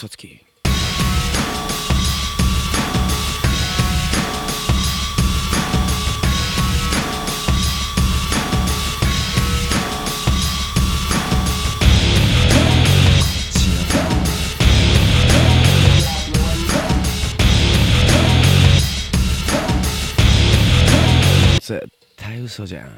さつき絶対嘘じゃん。